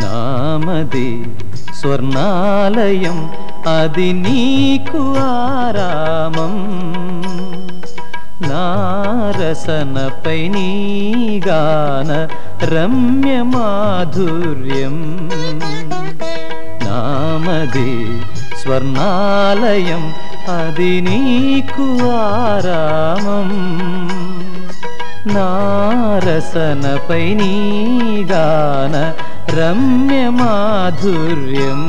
నామది స్వర్ణాలయం అది నీకు ఆరామం నారసనపై నీగాన రమ్య మాధుర్యం నామది స్వర్ణాలయం అది నీకు ఆరామం నారసనపై నీగాన రమ్య మాధుర్యం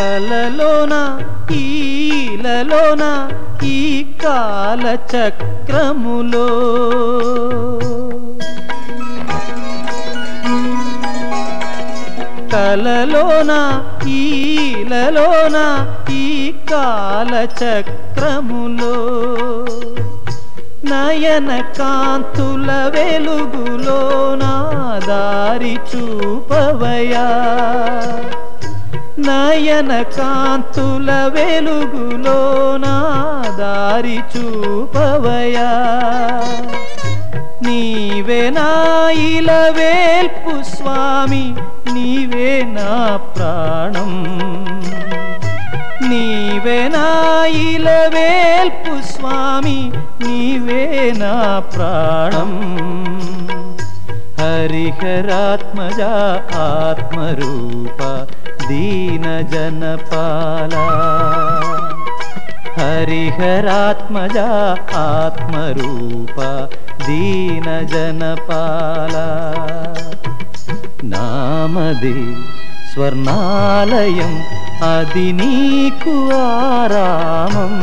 కలలోన ఈలలోన ఈ కాల చక్రములో కలలోన ఈలలోన ఈ కాల చక్రములో నయన కాంతుల వెలుగులో నా దారి చూపవయా నయన కాంతుల వెలుగులో నా దారి చూపవయా నీవే నా ఇల వేల్పు స్వామి నీవే నా ప్రాణం. నీవే నా ఇల వేల్పు స్వామి నీవే నా ప్రాణం. హరిహరాత్మజ ఆత్మరూప దీన జనపాల హరిహరాత్మజ ఆత్మరూప దీన జనపాల నామది స్వర్ణాలయం అది నీకు ఆరామం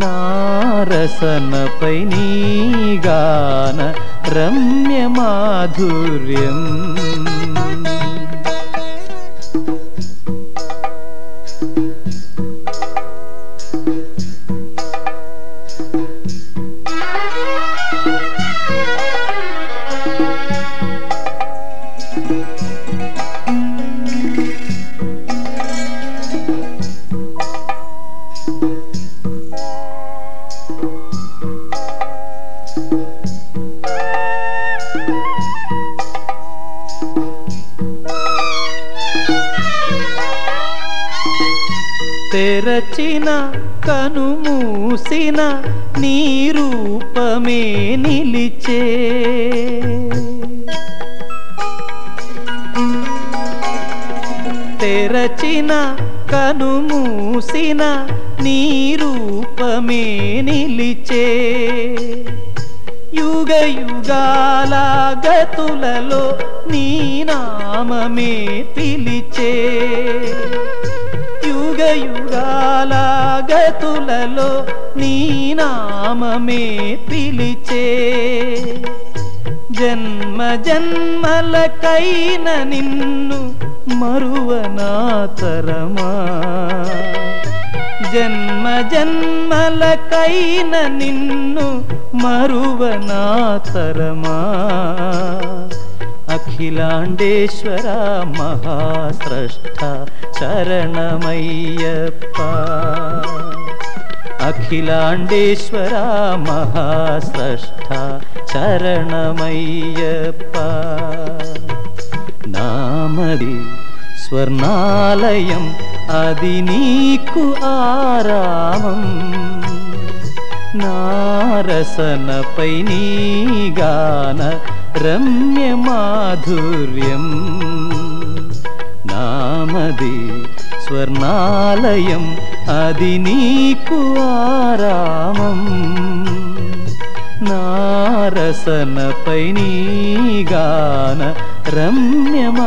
నారసనపై నీ గాన రమ్య మాధుర్యం తెరచిన కనుమూసిన నీ రూపమే నిలిచే. తెరచిన కనుమూసిన నీ రూపమే నిలిచే. యుగ యుగాల గతులలో నీ నామమే పిలిచే. యుగ యుగాల గతులలో నీ నామమే పిలిచే. జన్మ జన్మలకైన నిన్ను మరువనాతరమా? జన్మ జన్మలకైన నిన్ను మరువనాతరమా? అఖిలాండేశ్వర మహాస్రష్ట శరణమయ్యప్ప అఖిలాండేశ్వర మహాస్రష్ట శరణమయ్యప్ప నామది స్వర్ణాలయం అది నీకు ఆరామం నారసనపై నీగాన రమ్య మాధుర్యం నామది స్వర్ణాలయం అది నీకు ఆరామం सनपैनी रम्यमाधुर्यम्